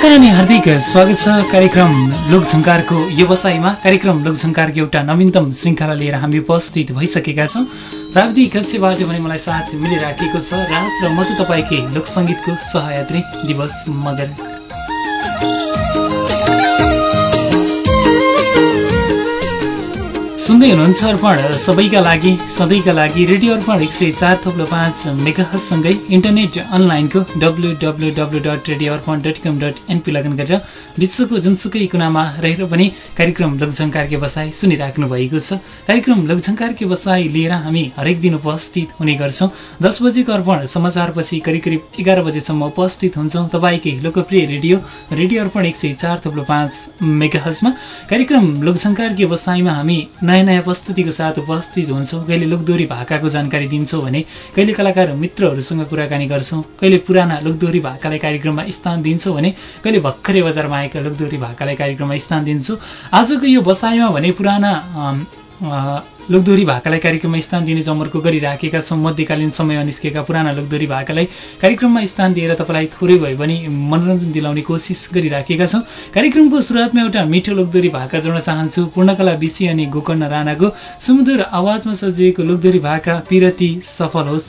नमस्कार अनि हार्दिक स्वागत छ कार्यक्रम लोकझङ्कारको व्यवसायमा। कार्यक्रम लोकझङ्कारको एउटा नवीनतम श्रृङ्खला लिएर हामी उपस्थित भइसकेका छौँ। प्राविधिक कक्षबाट भने मलाई साथ मिलिराखेको छ राज र म चाहिँ तपाईँकै लोकसङ्गीतको सहयात्री दिवस मगर। सुन्दै हुनुहुन्छ अर्पण सबैका लागि सधैँका लागि रेडियो अर्पण एक सय चार थप्लो पाँच मेगासँगै इन्टरनेट अनलाइनको W W W dot radio Arpan dot com dot NP login गरेर विश्वको जुनसुकै कुनामा रहेर पनि कार्यक्रम लोकझङ्कार व्यवसाय सुनिराख्नु भएको छ। कार्यक्रम लोकझङ्कार व्यवसाय लिएर हामी हरेक दिन उपस्थित हुने गर्छौँ। दस बजेको अर्पण समाचारपछि करिब करिब एघार बजेसम्म उपस्थित हुन्छौँ तपाईँकै लोकप्रिय रेडियो रेडियो अर्पण एक सय चार थप्लो पाँच मेगाहजमा कार्यक्रम लोकझङ्कार व्यवसायमा हामी नयाँ प्रस्तुतिको साथ उपस्थित हुन्छौँ। कहिले लोकदोरी भाकाको जानकारी दिन्छौँ भने कहिले कलाकार मित्रहरूसँग कुराकानी गर्छौँ। कहिले पुराना लोकदोरी भाकालाई कार्यक्रममा स्थान दिन्छौँ भने कहिले भर्खरै बजारमा आएका लोकदोरी भाकालाई कार्यक्रममा स्थान दिन्छौँ। आजको यो बसाइमा भने पुराना लोकदोरी भाकालाई कार्यक्रममा स्थान दिने जमर्को गरिराखेका छौँ। मध्यकालीन समयमा निस्केका पुराना लोकदोरी भाकालाई कार्यक्रममा स्थान दिएर तपाईँलाई थोरै भए पनि मनोरञ्जन दिलाउने कोसिस गरिराखेका छौँ। कार्यक्रमको सुरुवातमा एउटा मिठो लोकदोरी भाका जोड्न चाहन्छु। पूर्णकला विषी अनि गोकर्ण राणाको सुमधुर आवाजमा सजिएको लोकदोरी भाका पिरती सफल होस्।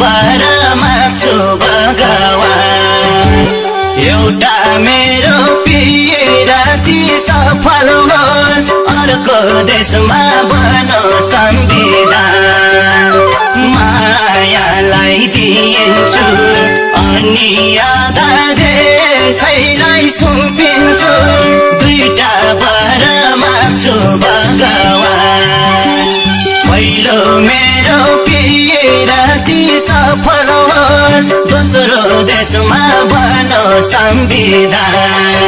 वर माग्छु भगवान एउटा मेरो पिराती सफल होस् अर्को देशमा बनो संविधान। मायालाई दिइन्छु अनि आधा देशैलाई सुम्पिन्छु। दुईटा वर माग्छु भगवान दोस्रो देशमा बनो संविधान।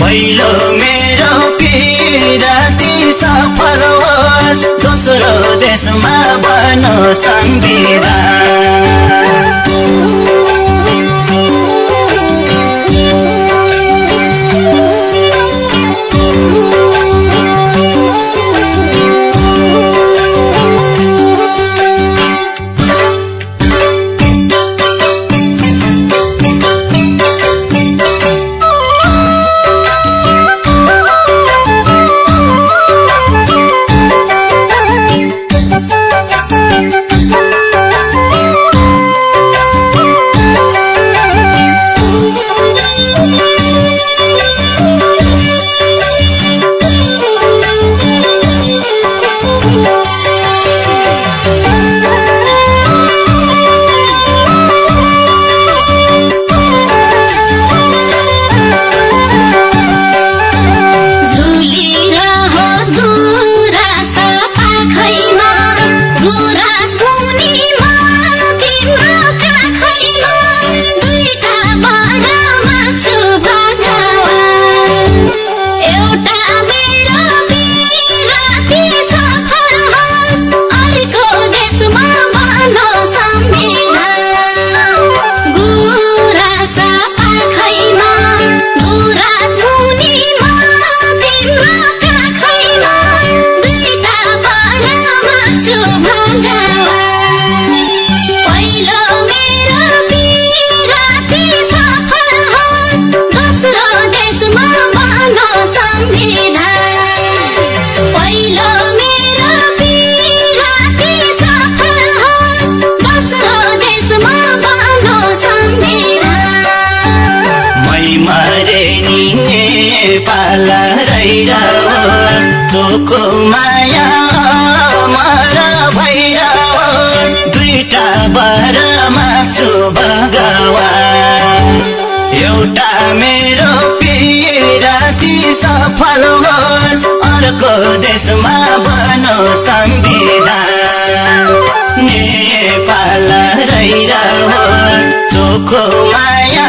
पहिलो मेरो पिराती सफल होस् दोस्रो देशमा बनो संविधान। देशमा बनो संविधान। नेपाल रहिरहोस् चोखो माया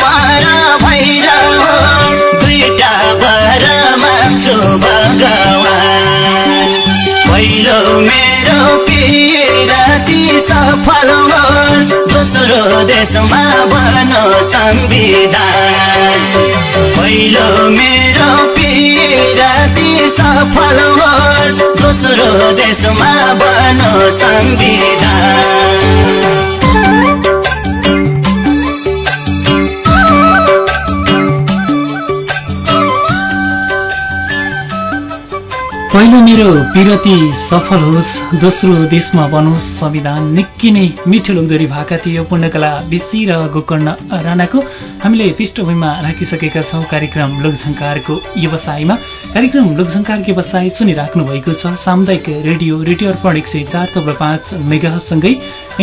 मारा भइरहोस् दुईटा बर माग्छु भगवान। पहिलो मेरो राति सफल होस्। दोस्रो देशमा बनो संविधान। पहिलो मेरो राति सफल होस् दोस्रो देशमा बनो संविधान। पहिलो मेरो विरति सफल होस् दोस्रो देशमा बनोस् संविधान निकै नै मिठो लोकदोरी भाका थियो पूर्णकला विशी र गोकर्ण राणाको हामीले पृष्ठभूमिमा राखिसकेका छौँ कार्यक्रम लोकझङ्कारको व्यवसायमा। कार्यक्रम लोकझङ्कार व्यवसाय सुनिराख्नु भएको छ। सामुदायिक रेडियो रेडियो अर्पण एक सय चार तब्लो पाँच मेगासँगै।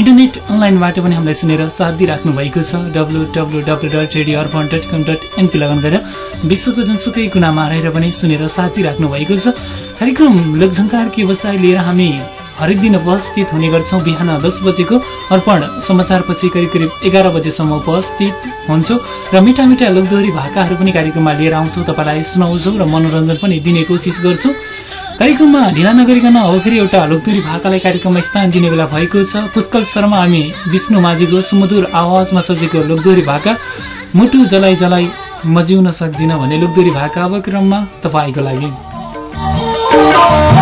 इन्टरनेट अनलाइनबाट पनि हामीलाई सुनेर साथ दिइराख्नु भएको छ W W W dot radio Arpan dot com dot NP लगन गरेर विश्वको जुनसुकै कुनामा रहेर पनि सुनेर साथ दिइराख्नु भएको छ। कार्यक्रम लोकझङ्कारको व्यवसाय लिएर हामी हरेक दिन उपस्थित हुने गर्छौँ। बिहान दस बजेको अर्पण समाचारपछि करिब करिब एघार बजेसम्म उपस्थित हुन्छौँ र मिठा मिठा लोकदोहोरी भाकाहरू पनि कार्यक्रममा लिएर आउँछौँ। तपाईँलाई सुनाउँछौँ र मनोरञ्जन पनि दिने कोसिस गर्छौँ। कार्यक्रममा ढिला नगरिकन अब फेरि एउटा लोकदोरी भाकालाई कार्यक्रममा स्थान दिने बेला भएको छ। पुष्कल शर्मा हामी विष्णु माझीको सुमधुर आवाजमा सजेको लोकदोरी भाका। मुटु जलाई जलाई म जिउन सक्दिनँ भन्ने लोकदोरी भाका अब क्रममा तपाईँको लागि। Oh.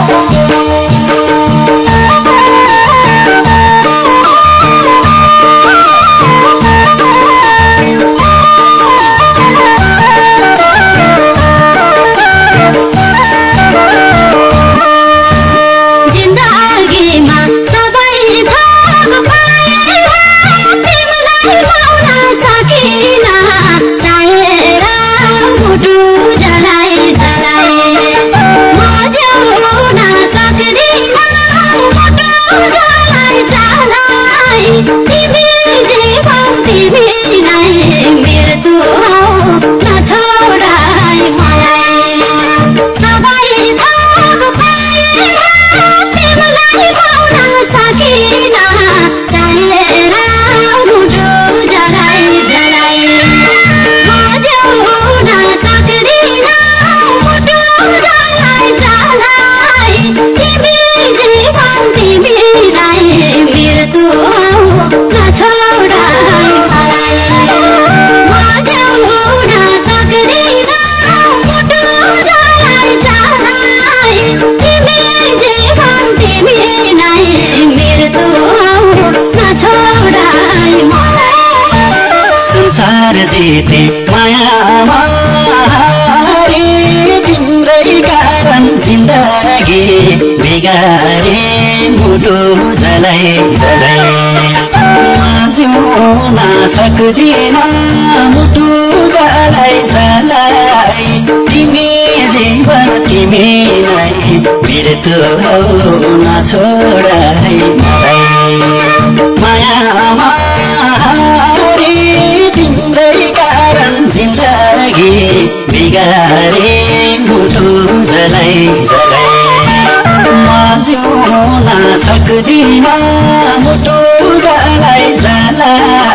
सक्दिन मुटु जलाई जलाई तिमी जीवन तिमी नै मृत्यु नछोडाई मलाई माया तिम्रै कारण जिन्दगी बिगारे मुटु जलाई जलाई जिउन सक्दिन मुटु जलाई जलाई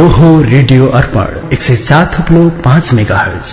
यो हो रेडियो अर्पण एक सय चार थुप्लो पाँच मेगा हर्ज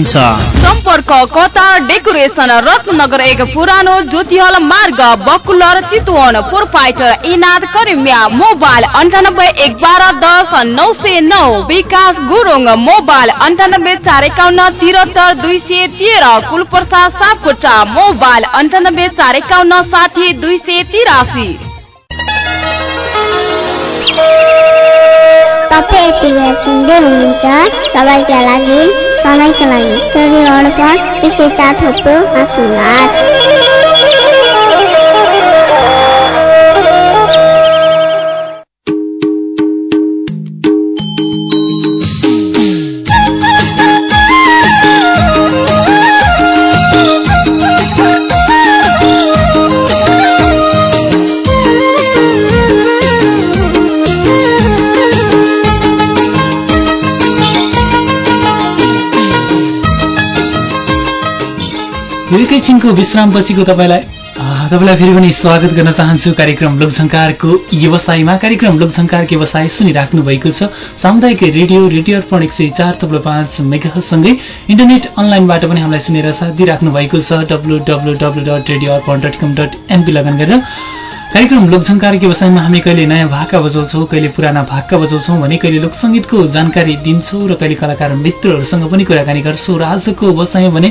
गरिन्छ। सम्पर्क कतार डेकोरेसन रत्नगर एक पुरानो ज्योतिहल मार्ग बकुलर चितवन प्रोपाइटर इनाद करिमिया मोबाइल अन्ठानब्बे एक बाह्र दस नौ सय नौ विकास गुरुङ मोबाइल अन्ठानब्बे चार एकाउन्न तिहत्तर दुई सय तेह्र कुलप्रसाद सापकोटा मोबाइल अन्ठानब्बे चार एकाउन्न साठी दुई सय तिरासी। तपाईँ यति बेला सुन्दै हुनुहुन्छ सबैका लागि सधैँका लागि टोरी अर्पण एक सय चार थोप्रो पाँच एकैछिनको विश्रामपछिको तपाईँलाई तपाईँलाई फेरि पनि स्वागत गर्न चाहन्छु। कार्यक्रम लोकझङ्कारको व्यवसायमा। कार्यक्रम लोकझङ्कारको व्यवसाय सुनिराख्नु भएको छ। सामुदायिक रेडियो रेडियो अर्पण एक सय चार तब्लो पाँच मेगासँगै इन्टरनेट अनलाइनबाट पनि हामीलाई सुनेर साथ दिइराख्नु भएको छ। W W W dot radio Arpan dot com dot NP login गरेर। कार्यक्रम लोकसङ्कारको व्यवसायमा हामी कहिले नयाँ भाका बजाउँछौँ कहिले पुराना भाका बजाउँछौँ भने कहिले लोकसङ्गीतको जानकारी दिन्छौँ र कहिले कलाकार मित्रहरूसँग पनि कुराकानी गर्छौँ र आजको व्यवसायमा भने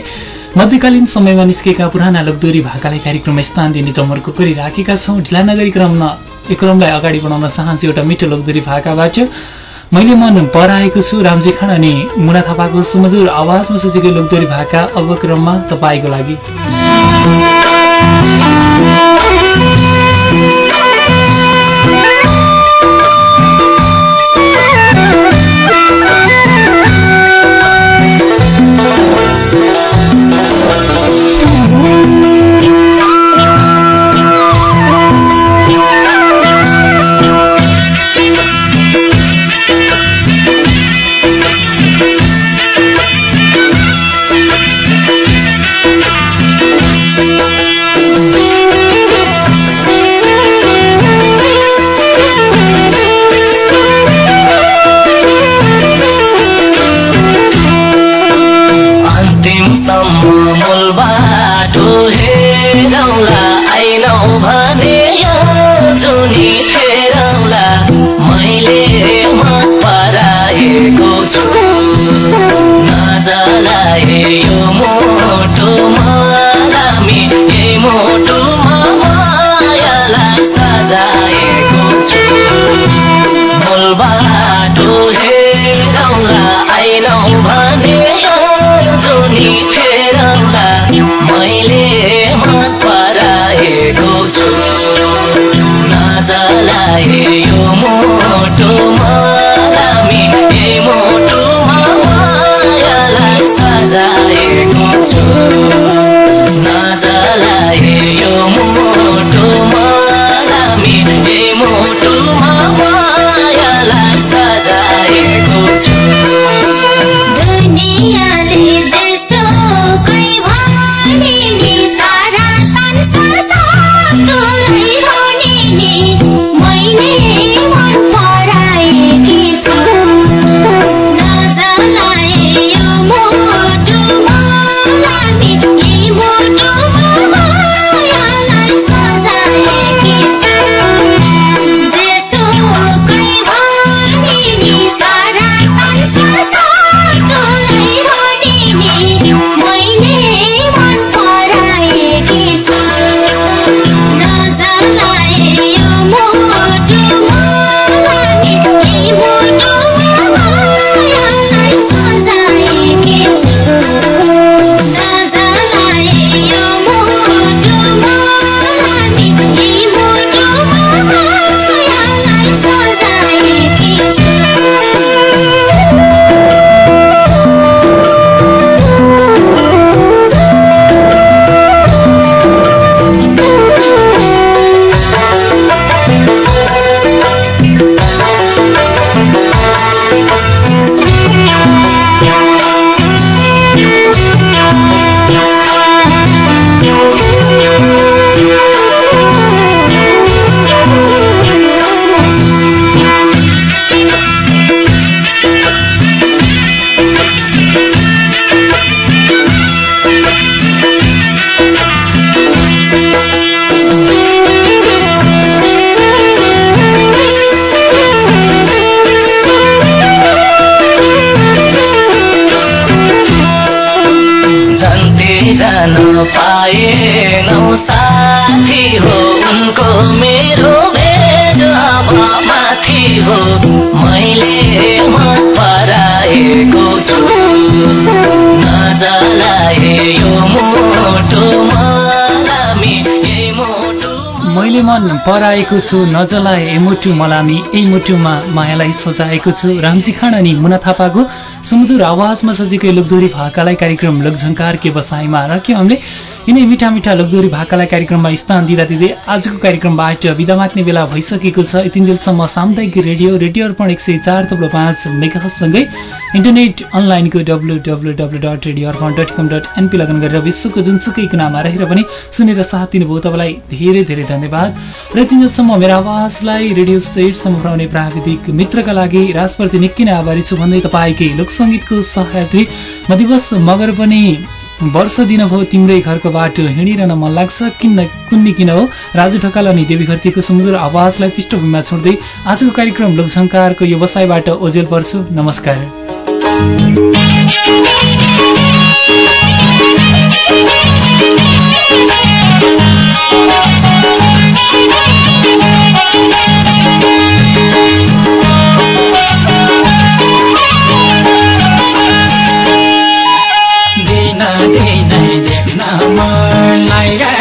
मध्यकालीन समयमा निस्केका पुराना लोकदोरी भाकालाई कार्यक्रममा स्थान दिने जमर्को गरिराखेका छौँ। ढिला नगरी क्रममा यो क्रमलाई अगाडि बढाउन चाहन्छु एउटा मिठो लोकदोरी भाकाबाट। मैले मन पराएको छु रामजी खान अनि मुना थापाको सुमधुर आवाजमा सोचेको लोकदोरी भाका अब क्रममा तपाईँको लागि। नपाएनौ साथी हो उनको मेरो अब माथि हो। मैले मन पराएको छु। नजलाए यो मोटो यही मोटो मैले मन पराएको छु नजलाए ए मुटु मलामी यही मायालाई सजाएको छु। रामजी खान अनि मुना थापाको सुमधुर आवाजमा सजिएको लोकदोरी भाकालाई कार्यक्रम लोकझङ्कारकै बसाइमा राख्यौँ हामीले। यिनै मिठा मिठा लोकदोरी भाकालाई कार्यक्रममा स्थान दिँदा दिँदै आजको कार्यक्रमबाट विदा माग्ने बेला भइसकेको छ। यति दिनसम्म सामुदायिक रेडियो रेडियो अर्पण एक सय चार तब्लो पाँच मेगासँगै इन्टरनेट अनलाइनको W W W dot radio Arpan dot com dot NP लगन गरेर विश्वको जुनसुकै कुनामा रहेर पनि सुनेर साथ दिनुभयो। तपाईँलाई धेरै धेरै धन्यवाद। र तिनीहरूसम्म मेरो आवाजलाई रेडियो सेटसम्म पुऱ्याउने प्राविधिक मित्रका लागि राजप्रति निकै नै आभारी छु। भन्दै तपाईँकै लोकसङ्गीतको सहयात्री म दिवस मगर पनि वर्ष दिन भयो तिम्रै घरको बाटो हिँडिरहन मन लाग्छ। किन कुन्नी किन हो? राजु ढकाल अनि देवी घरतीको सुमधुर आवाजलाई पृष्ठभूमिमा छोड्दै आजको कार्यक्रम लोकझङ्कारको व्यवसायबाट ओजेल पर्छु नमस्कार।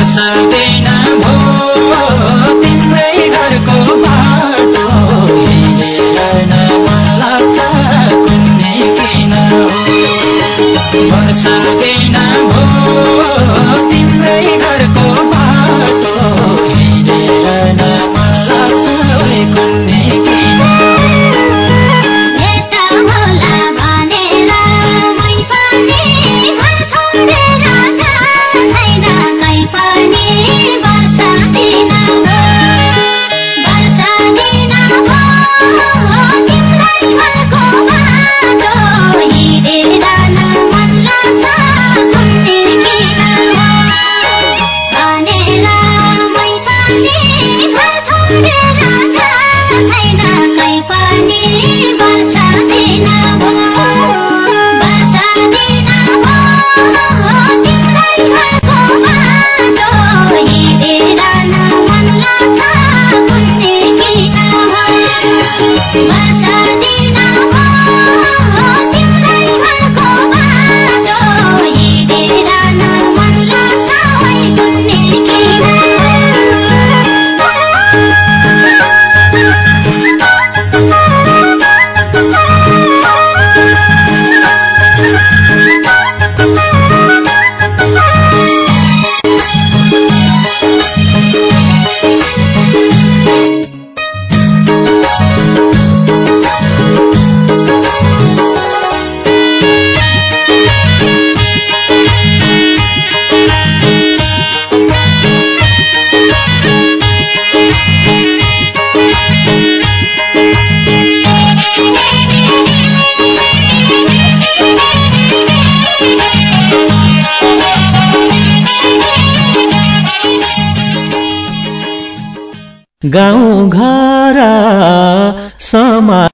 वर्ष दिन भो तिम्रै घरको बाटो। मन कुन्नी किन हो। Rama